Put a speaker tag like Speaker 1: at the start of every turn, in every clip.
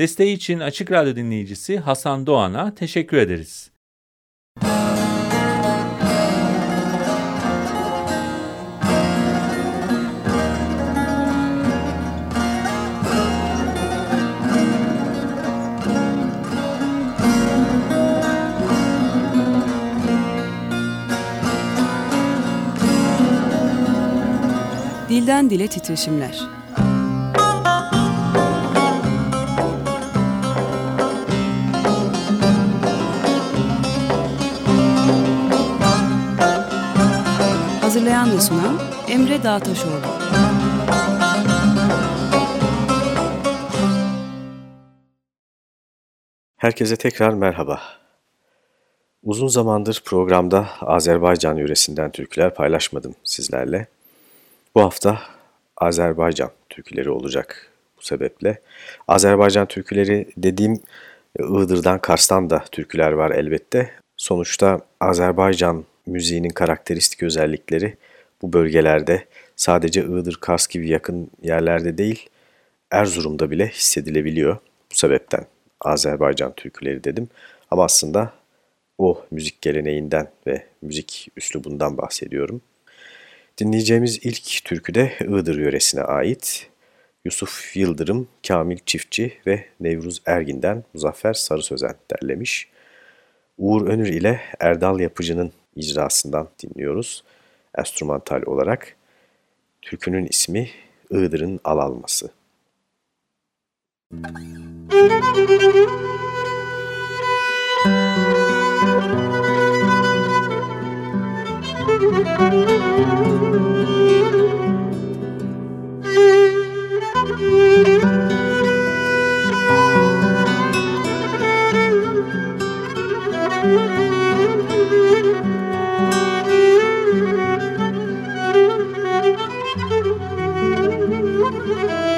Speaker 1: Desteği için Açık Radyo dinleyicisi Hasan Doğan'a teşekkür ederiz.
Speaker 2: Dilden Dile Titreşimler Hazırlayan ve sunan Emre Dağtaşoğlu.
Speaker 3: Herkese tekrar merhaba. Uzun zamandır programda Azerbaycan yöresinden türküler paylaşmadım sizlerle. Bu hafta Azerbaycan türküleri olacak bu sebeple. Azerbaycan türküleri dediğim Iğdır'dan, Kars'tan da türküler var elbette. Sonuçta Azerbaycan müziğinin karakteristik özellikleri bu bölgelerde sadece Iğdır, Kars gibi yakın yerlerde değil, Erzurum'da bile hissedilebiliyor. Bu sebepten Azerbaycan türküleri dedim. Ama aslında o müzik geleneğinden ve müzik üslubundan bahsediyorum. Dinleyeceğimiz ilk türkü de Iğdır yöresine ait. Yusuf Yıldırım, Kamil Çiftçi ve Nevruz Ergin'den Muzaffer Sarı Sözen derlemiş. Uğur Önür ile Erdal Yapıcı'nın icrasından dinliyoruz. Enstrümantal olarak türkünün ismi Iğdır'ın Alalması. Müzik Thank you.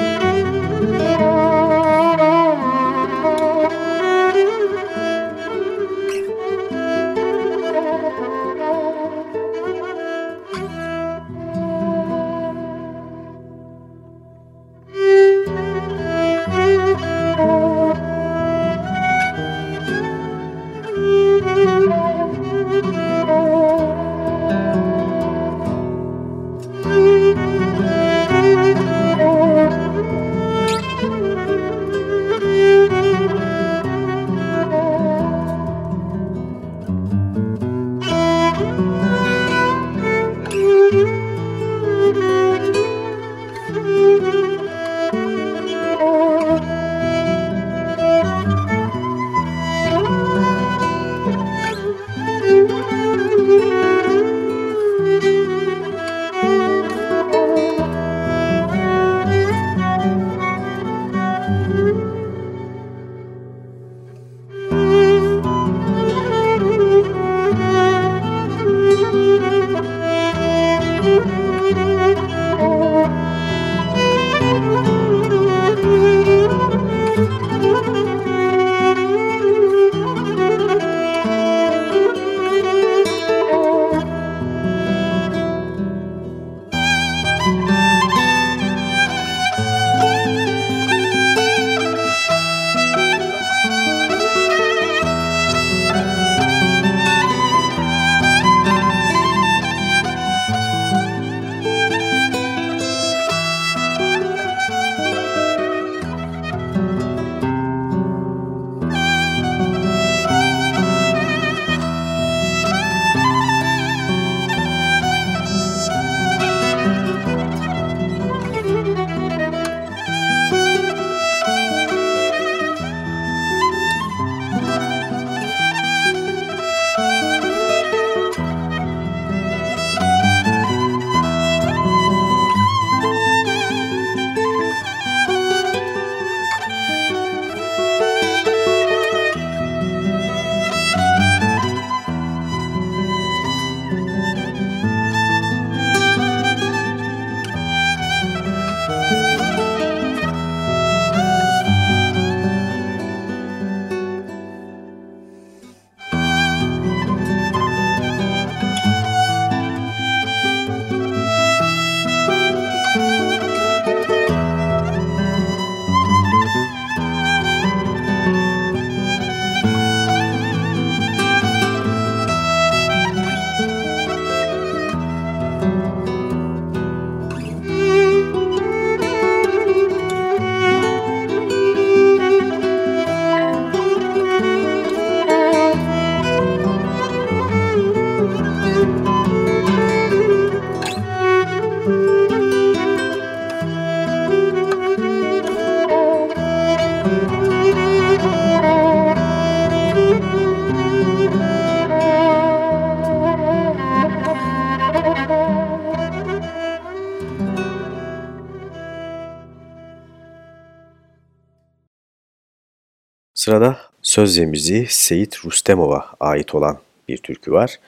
Speaker 4: Sırada söz ve müziği Seyit Rustemov'a ait olan bir türkü var.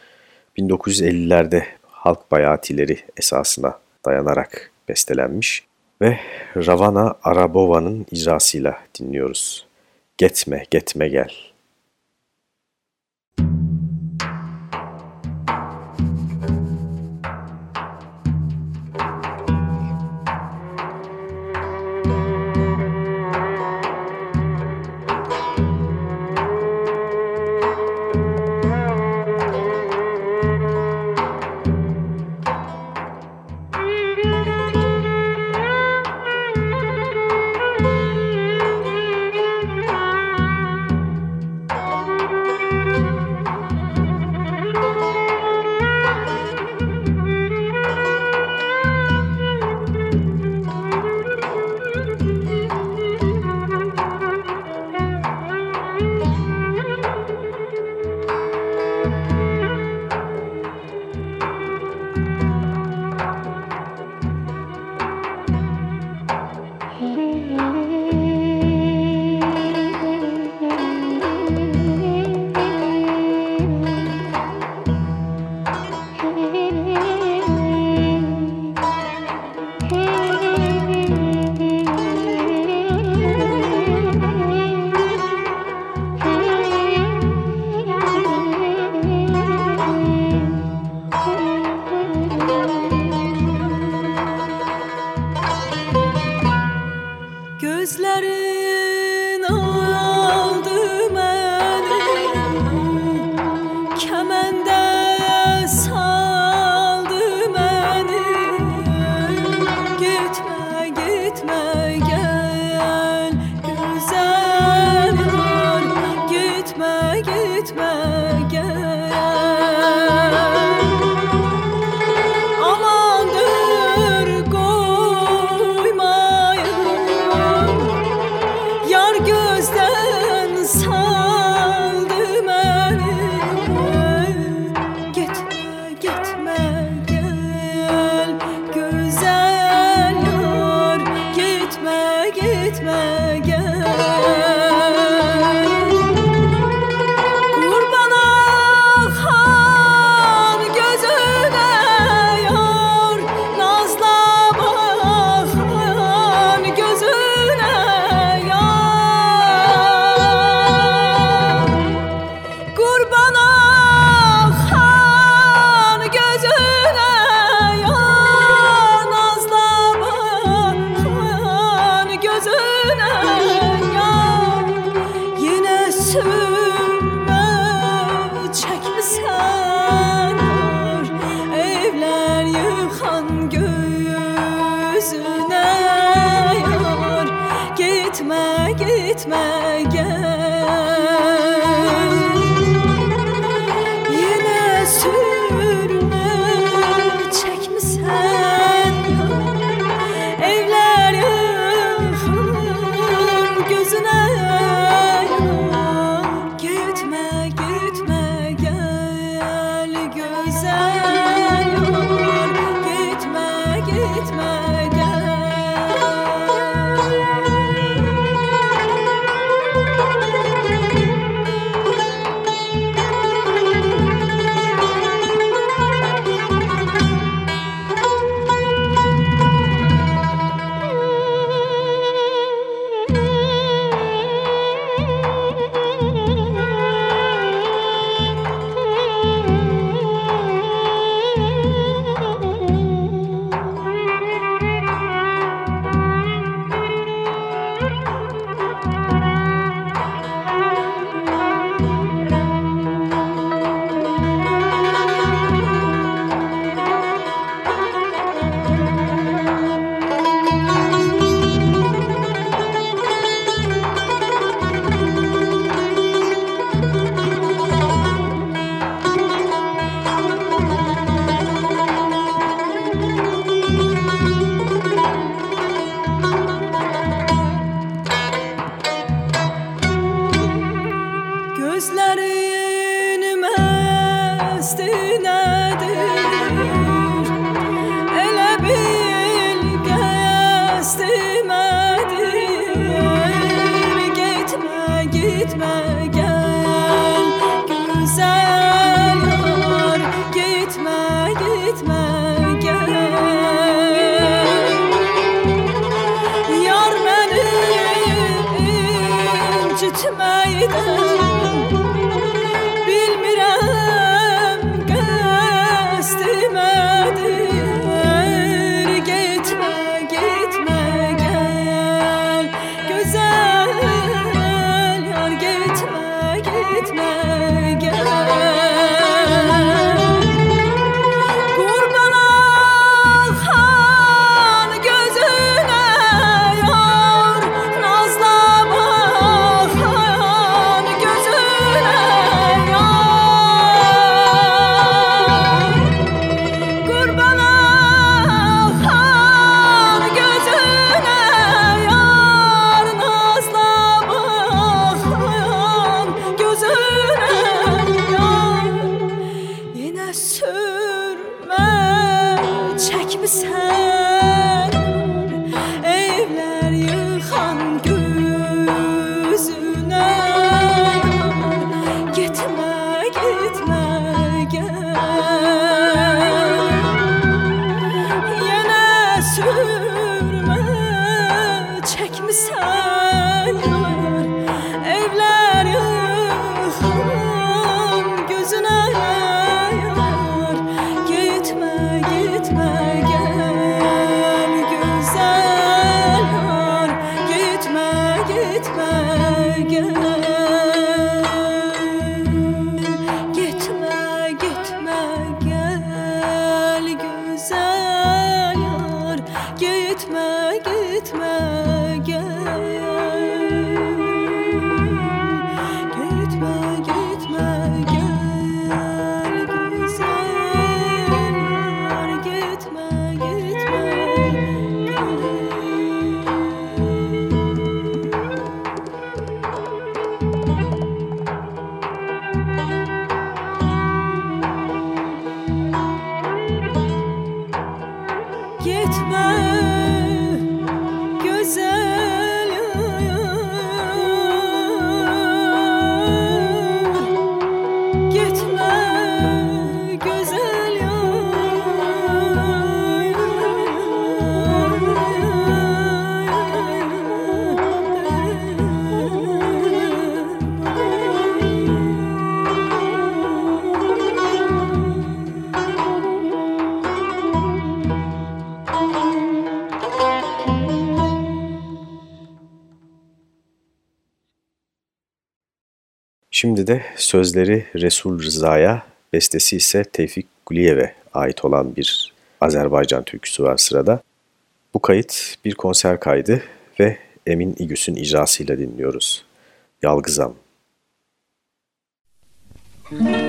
Speaker 4: 1950'lerde halk bayatileri esasına dayanarak bestelenmiş ve Ravana Arabova'nın icrasıyla dinliyoruz. Getme, getme gel.
Speaker 3: Şimdi de sözleri Resul Rıza'ya, bestesi ise Tevfik Guliyev'e ait olan bir Azerbaycan türküsü var sırada. Bu kayıt bir konser kaydı ve Emin İgüs'ün icrasıyla dinliyoruz. Yalgızam. Müzik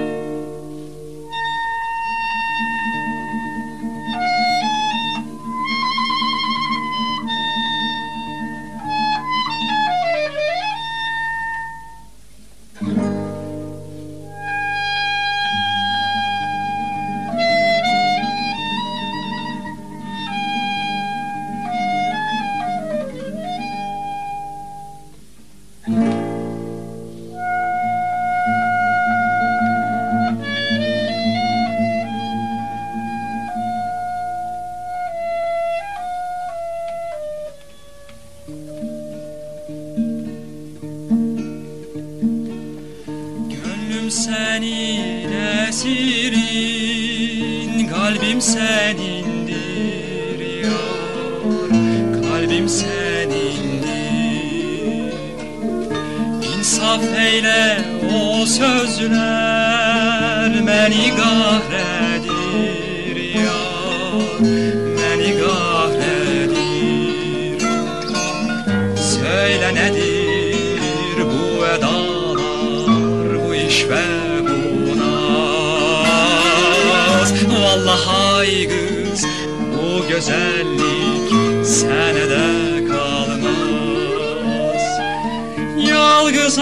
Speaker 5: güzellik senede kalmaz. Yalgız,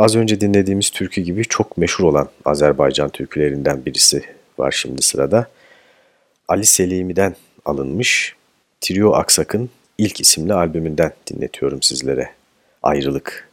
Speaker 6: az önce dinlediğimiz türkü gibi çok meşhur olan Azerbaycan türkülerinden birisi var şimdi sırada. Ali Selimi'den alınmış Trio Aksak'ın ilk isimli albümünden dinletiyorum sizlere. Ayrılık.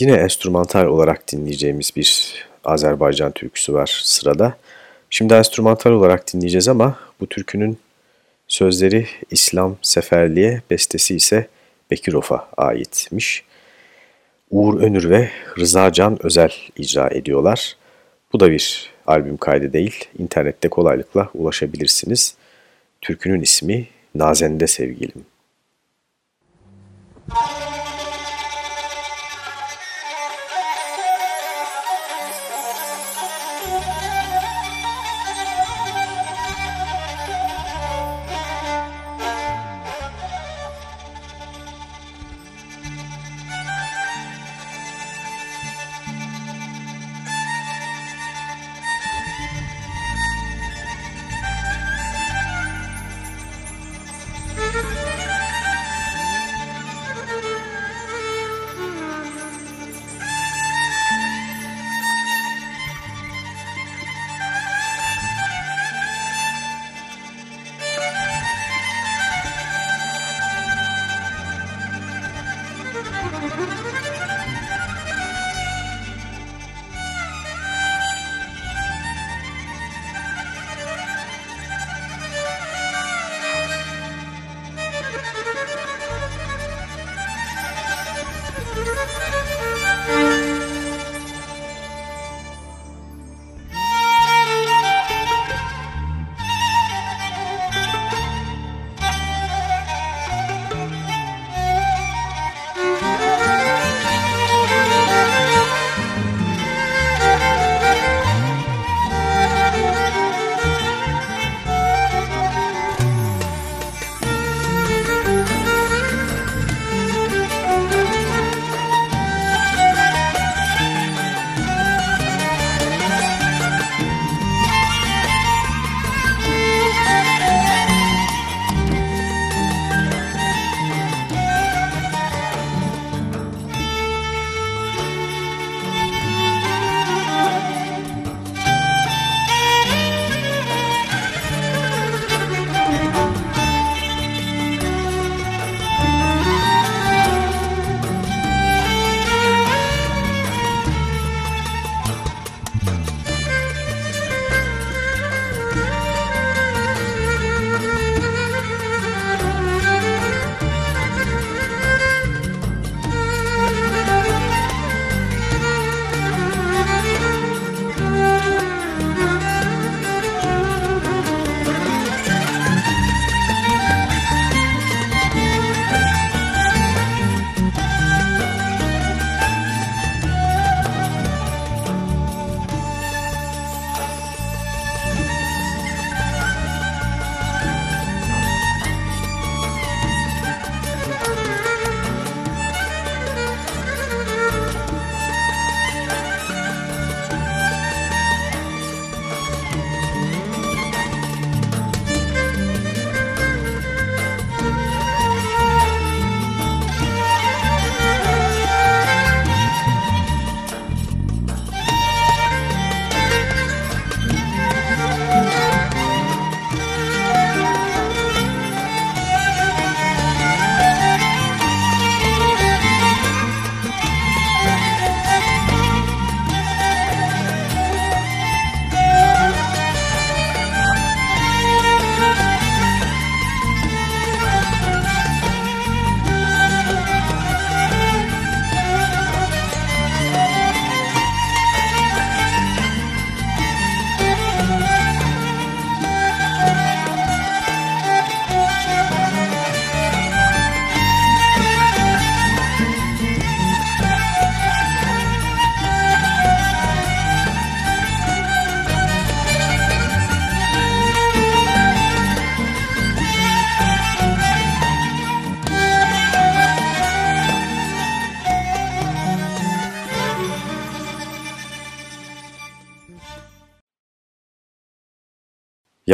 Speaker 3: Yine enstrümantal olarak dinleyeceğimiz bir Azerbaycan türküsü var sırada. Şimdi enstrümantal olarak dinleyeceğiz ama bu türkünün sözleri İslam Seferli'ye, bestesi ise Bekirov'a aitmiş. Uğur Önür ve Rıza Can Özel icra ediyorlar. Bu da bir albüm kaydı değil, internette kolaylıkla ulaşabilirsiniz. Türkünün ismi Nazende Sevgilim.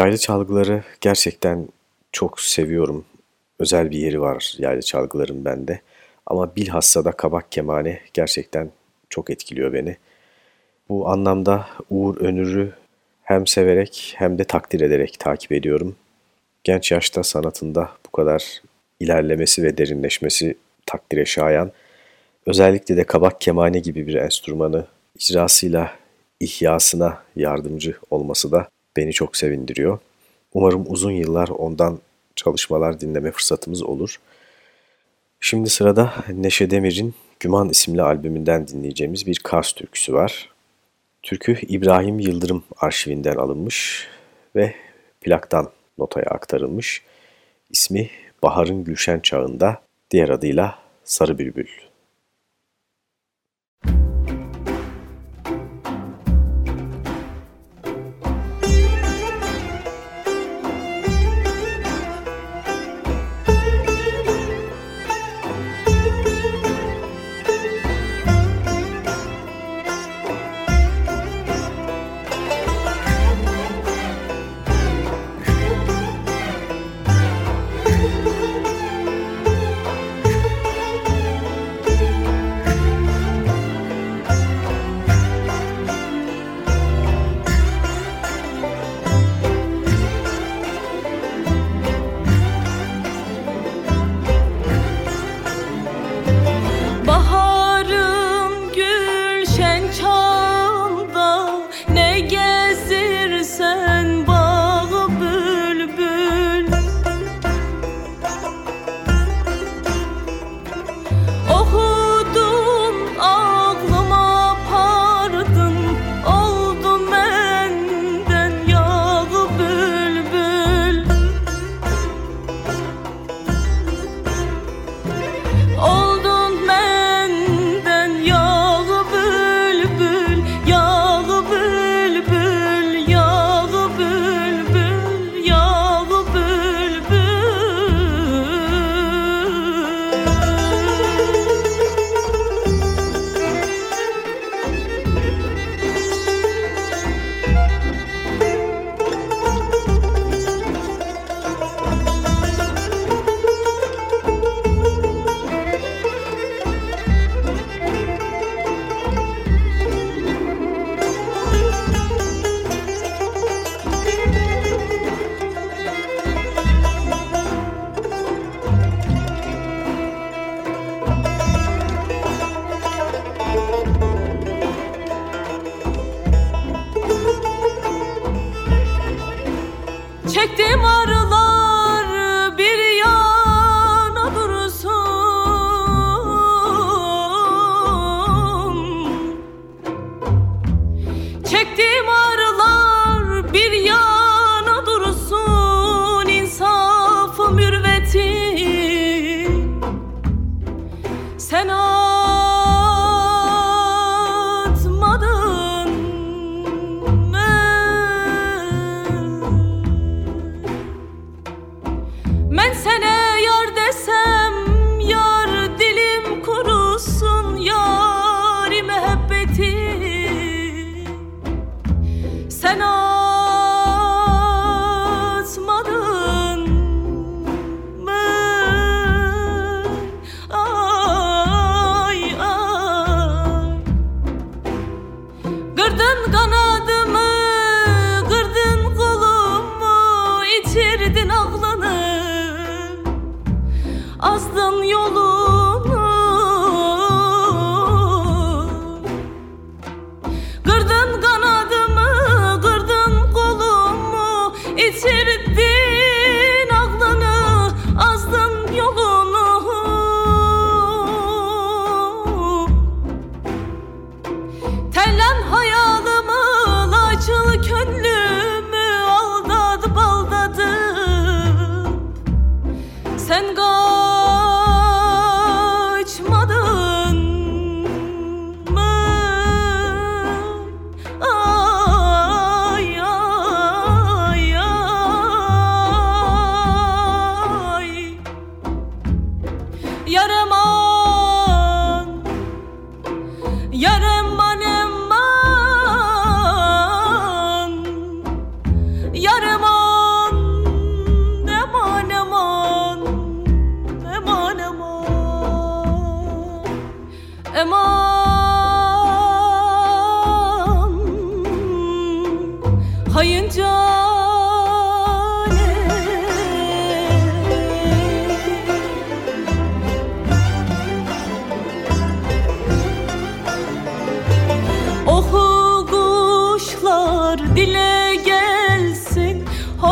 Speaker 3: Yaylı çalgıları gerçekten çok seviyorum. Özel bir yeri var yaylı çalgıların bende. Ama bilhassa da kabak kemane gerçekten çok etkiliyor beni. Bu anlamda Uğur Önür'ü hem severek hem de takdir ederek takip ediyorum. Genç yaşta sanatında bu kadar ilerlemesi ve derinleşmesi takdire şayan.
Speaker 4: özellikle de kabak kemane gibi bir enstrümanı icrasıyla ihyasına yardımcı olması da beni çok sevindiriyor. Umarım uzun yıllar ondan çalışmalar dinleme fırsatımız olur. Şimdi sırada Neşe Demir'in Güman isimli albümünden dinleyeceğimiz bir Kars türküsü var. Türkü İbrahim Yıldırım arşivinden alınmış ve plaktan notaya aktarılmış. İsmi Bahar'ın Gülşen Çağında, diğer adıyla Sarı Bülbül.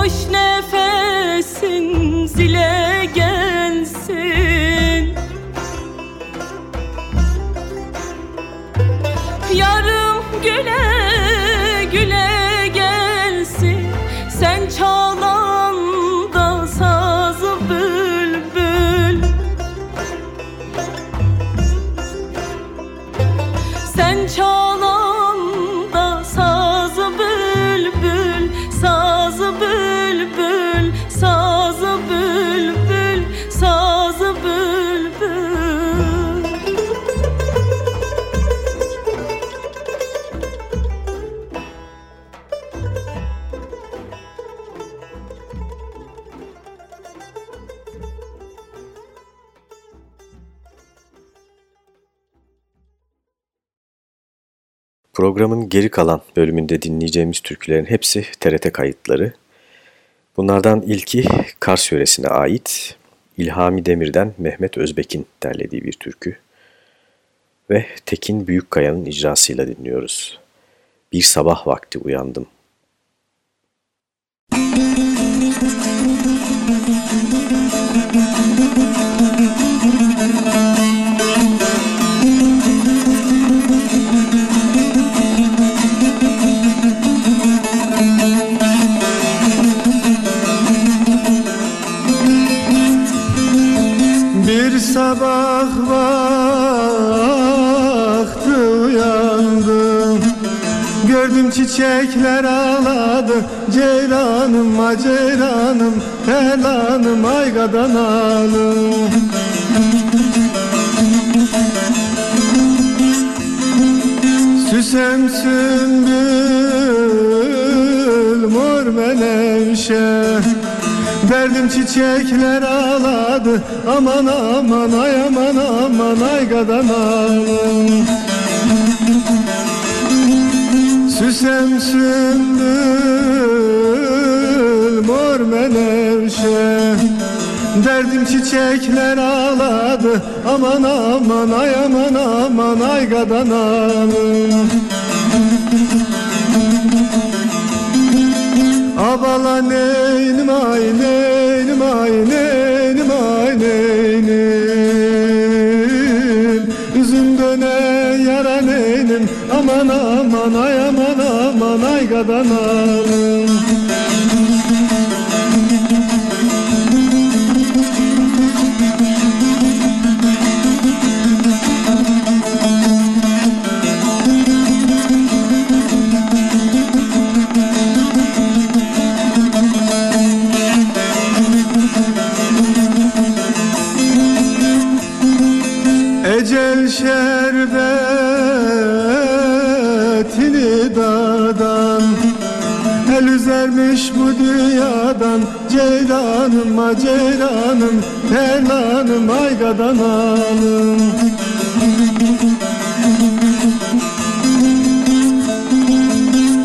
Speaker 7: Hoş nefesin
Speaker 4: zile gelsin. Yarım güler
Speaker 3: Programın geri kalan bölümünde dinleyeceğimiz türkülerin hepsi TRT kayıtları. Bunlardan ilki Kars yöresine ait İlhami Demir'den Mehmet Özbek'in derlediği bir türkü ve Tekin Büyükkaya'nın icrasıyla dinliyoruz. Bir sabah vakti uyandım.
Speaker 8: Bir sabah vakti uyandım. Gördüm çiçekler ağladı. Ceylanım a ceylanım aygadan alım Süsem sümbül mor menevşe Verdim çiçekler ağladı. Aman aman ay aman aman aygadan alım Süsem sümbül mor menevşe. Derdim çiçekler ağladı. Aman aman ay aman aman aygadan alım Abala neynim ay neynim Aman aman ay aman aman Ceylanım a ceylanım Terlanım aygadan alım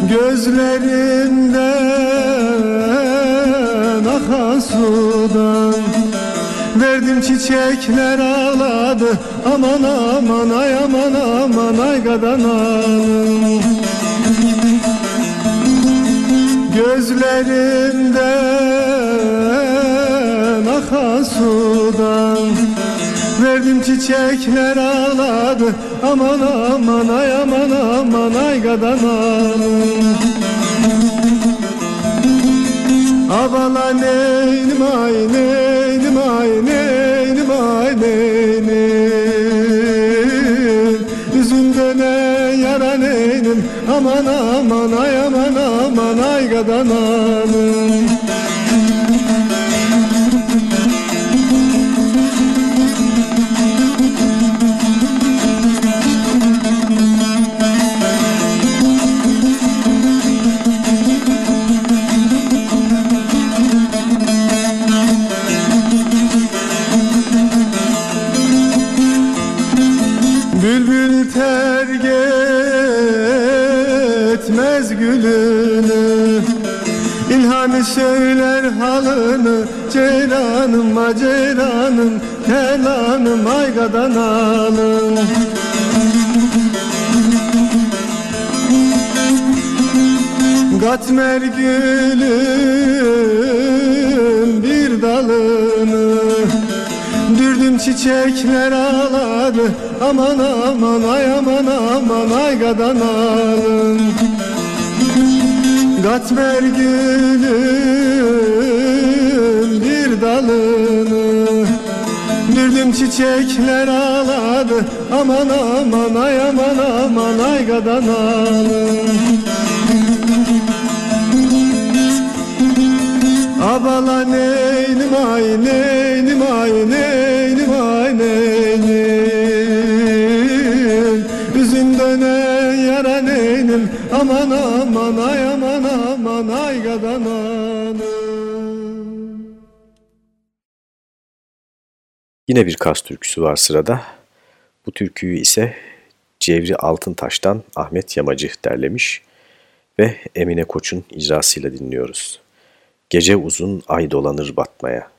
Speaker 8: Gözlerinden akan sudan Verdim çiçekler ağladı. Aman aman ay aman aman ay gadan alım Gözlerinden sudan Verdim çiçekler ağladı Aman aman ay aman aman ay gadan alım Abala neynim ay neynim ay neynim ay neynim. Üzümde ne yara neynim Aman aman ay aman aman ay gadan Ceylanım Helanım aygadan alım Katmer gülüm bir dalı çiçekler ağladı Aman aman ay aman aman ay gadanalım Gatmer gülüm bir dalını Dürdüm çiçekler ağladı Aman aman ay aman aman ay gadanalım Abala neynim ay neynim ay neynim ay neynim? Üzün dönen yara neynim Aman aman ay aman aman ay gadananım
Speaker 3: Yine bir Kars türküsü var sırada. Bu türküyü ise Cevri Altıntaş'tan Ahmet Yamacı derlemiş ve Emine Koç'un icrasıyla dinliyoruz. Gece uzun ay dolanır batmaya.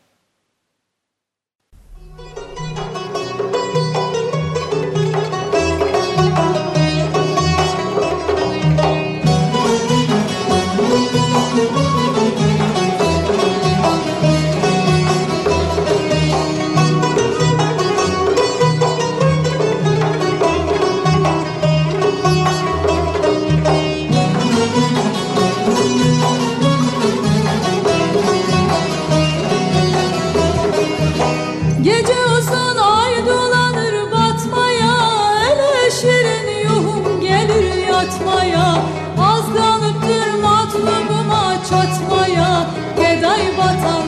Speaker 4: Geday batandan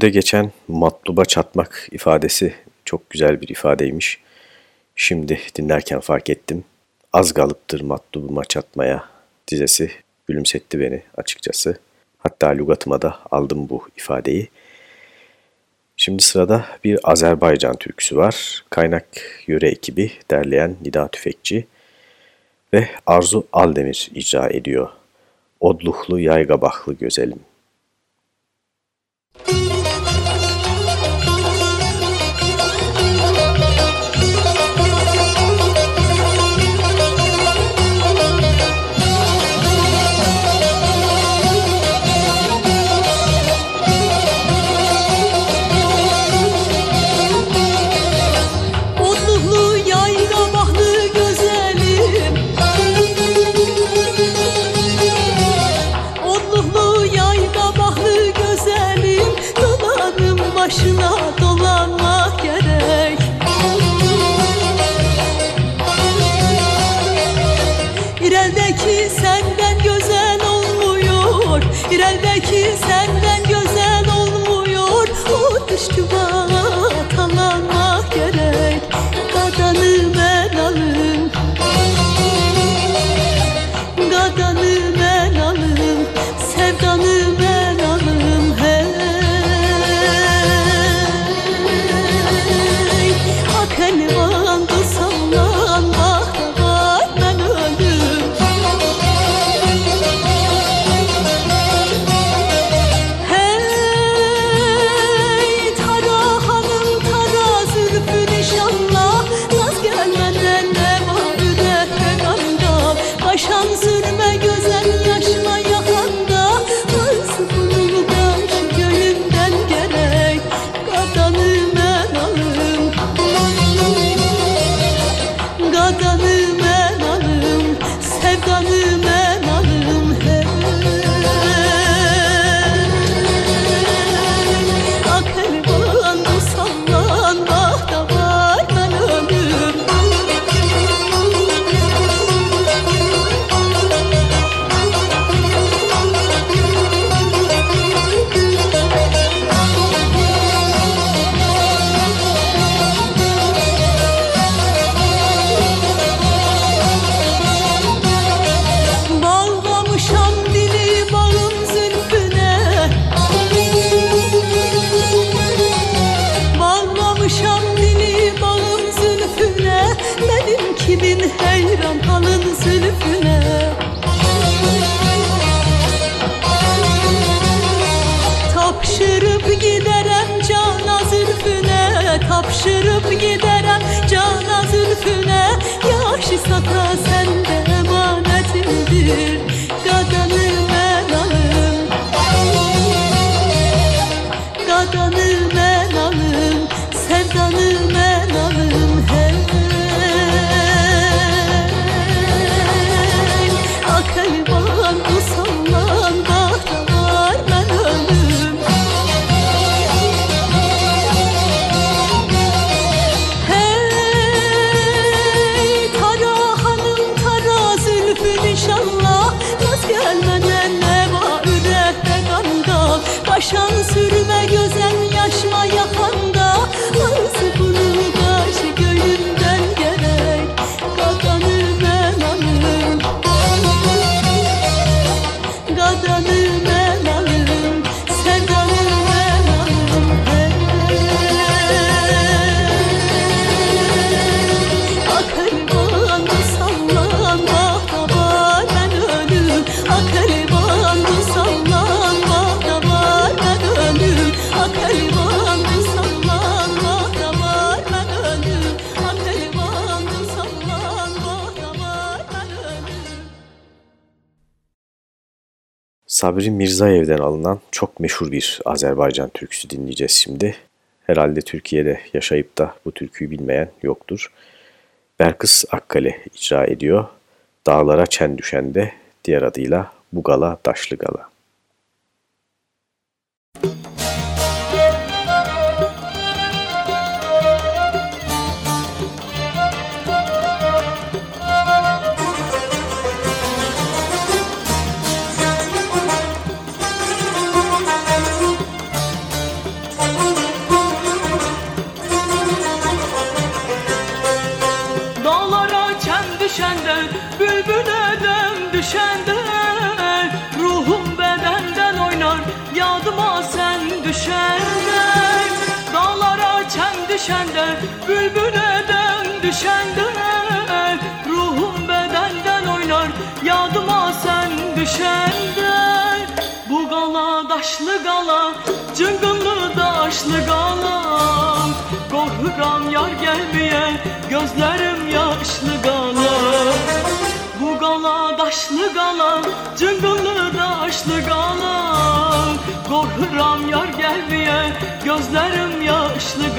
Speaker 3: Türküde geçen matluba çatmak ifadesi çok güzel bir ifadeymiş. Şimdi dinlerken fark ettim. Az galıptır matlubuma çatmaya dizesi gülümsetti beni açıkçası. Hatta lügatıma da aldım bu ifadeyi. Şimdi sırada bir Azerbaycan türküsü var. Kaynak yöre ekibi derleyen Nida Tüfekçi ve Arzu Aldemir icra ediyor. Odluhlu yaygabahlı gözelim.
Speaker 4: Odluhlu Bilemedim kimin heyran halın zülfüne. Tapşırıp giderem cana zülfüne Tapşırıp giderem cana zülfüne. Yaşı sata sende emanetidir
Speaker 3: Sabri Mirzayev'den alınan çok meşhur bir Azerbaycan türküsü dinleyeceğiz şimdi. Herhalde Türkiye'de yaşayıp da bu türküyü bilmeyen yoktur. Berkıs Akkale icra ediyor. Dağlara çen düşende diğer adıyla Bugala Daşlı Gala.
Speaker 9: Daşlı gala Cıngınlı daşlı gala. Korkuram yar gelmeye Gözlerim yaşlı gala. Bu gala daşlı gala Cıngınlı daşlı gala. Korkuram yar gelmeye Gözlerim yaşlı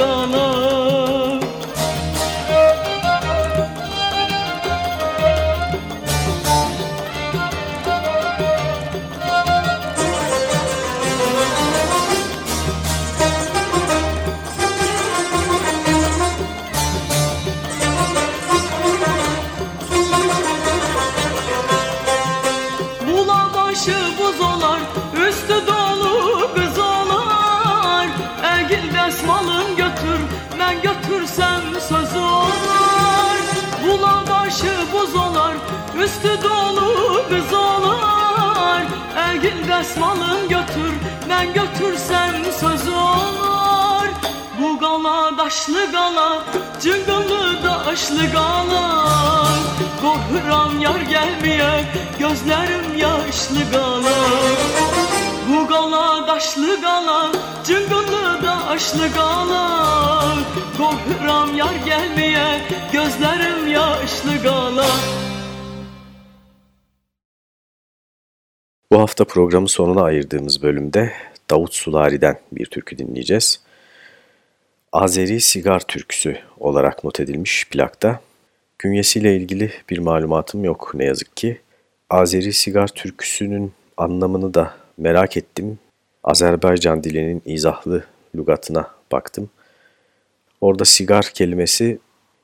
Speaker 9: kalan Üstü dolu kız olar Egil desmalın götür Ben götürsem söz olur. Bu gala daşlı gala Cıngıl daşlı qalar Qorxuram yar gəlməyə Gözlərim yaşlı qalar Bu qala daşlı qala Cınqıllı daşlı qalar Qorxuram yar gəlməyə Gözlərim yaşlı qalar
Speaker 3: Bu hafta programın sonuna ayırdığımız bölümde Davut Sulari'den bir türkü dinleyeceğiz. Azeri Sigar Türküsü olarak not edilmiş plakta. Künyesiyle ilgili bir malumatım yok ne yazık ki. Azeri Sigar Türküsü'nün anlamını da merak ettim. Azerbaycan dilinin izahlı lügatına baktım. Orada sigar kelimesi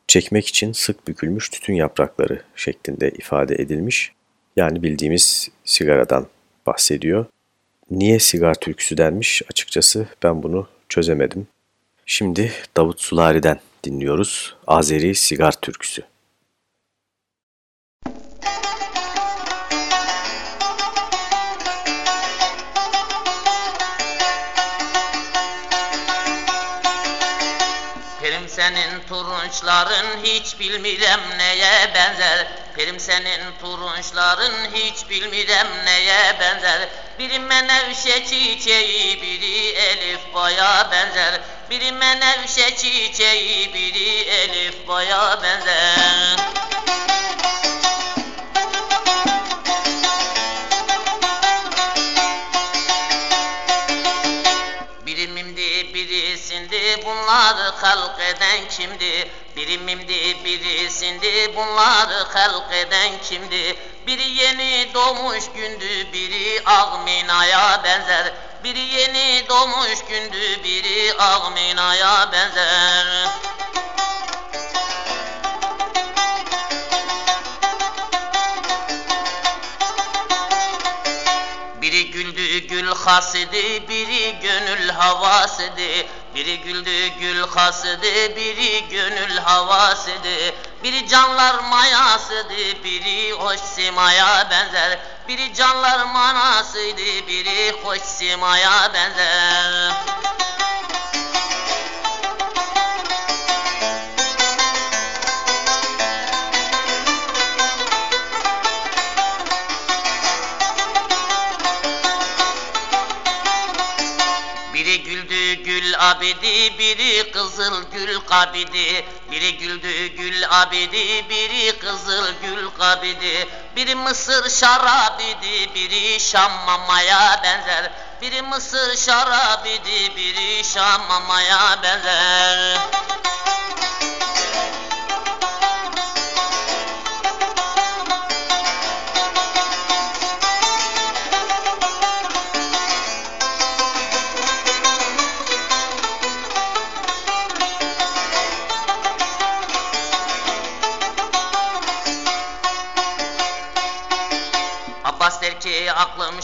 Speaker 3: çekmek için sık bükülmüş tütün yaprakları şeklinde ifade edilmiş. Yani bildiğimiz sigaradan bahsediyor. Niye sigar türküsü denmiş açıkçası ben bunu çözemedim. Şimdi Davut Sulari'den dinliyoruz Azeri Sigar Türküsü.
Speaker 10: Senin turunçların hiç bilmirem neye benzer. Perim senin turunçların hiç bilmirem neye benzer. Biri menevşe çiçeği biri elif baya benzer. Biri menevşe çiçeği biri elif baya benzer halk eden kimdi? Birimimdi birisindi bunları halk eden kimdi? Biri yeni doğmuş gündü biri Agmina'ya benzer Biri yeni doğmuş gündü biri Agmina'ya benzer Biri güldü gül hasidi, biri gönül havasidi. Biri güldü gül hasidi, biri gönül havasidi. Biri canlar mayasıydı, biri hoş simaya benzer. Biri canlar manasıydı, biri hoş simaya benzer. Abidi, biri kızıl gül kabidi. Biri güldü gül abidi, biri kızıl gül kabidi. Biri mısır şarabidi, biri şam mamaya benzer. Biri mısır şarabidi, biri şam mamaya benzer.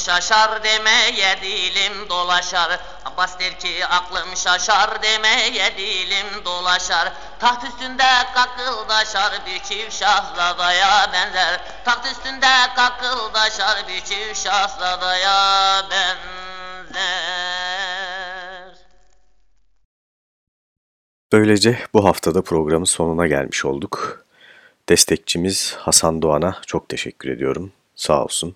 Speaker 10: Şaşar demeye dilim dolaşar Abbas der ki aklım şaşar demeye dilim dolaşar Taht üstünde kakıldaşar bir çift şahzadaya benzer Taht üstünde kakıldaşar bir çift şahzadaya benzer
Speaker 3: Böylece bu haftada programın sonuna gelmiş olduk. Destekçimiz Hasan Doğan'a çok teşekkür ediyorum. Sağ olsun.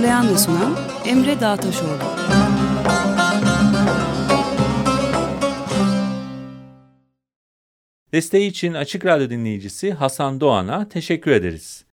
Speaker 2: Hazırlayan ve sunan Emre Dağtaşoğlu.
Speaker 1: Desteği için Açık Radyo dinleyicisi Hasan Doğan'a teşekkür ederiz.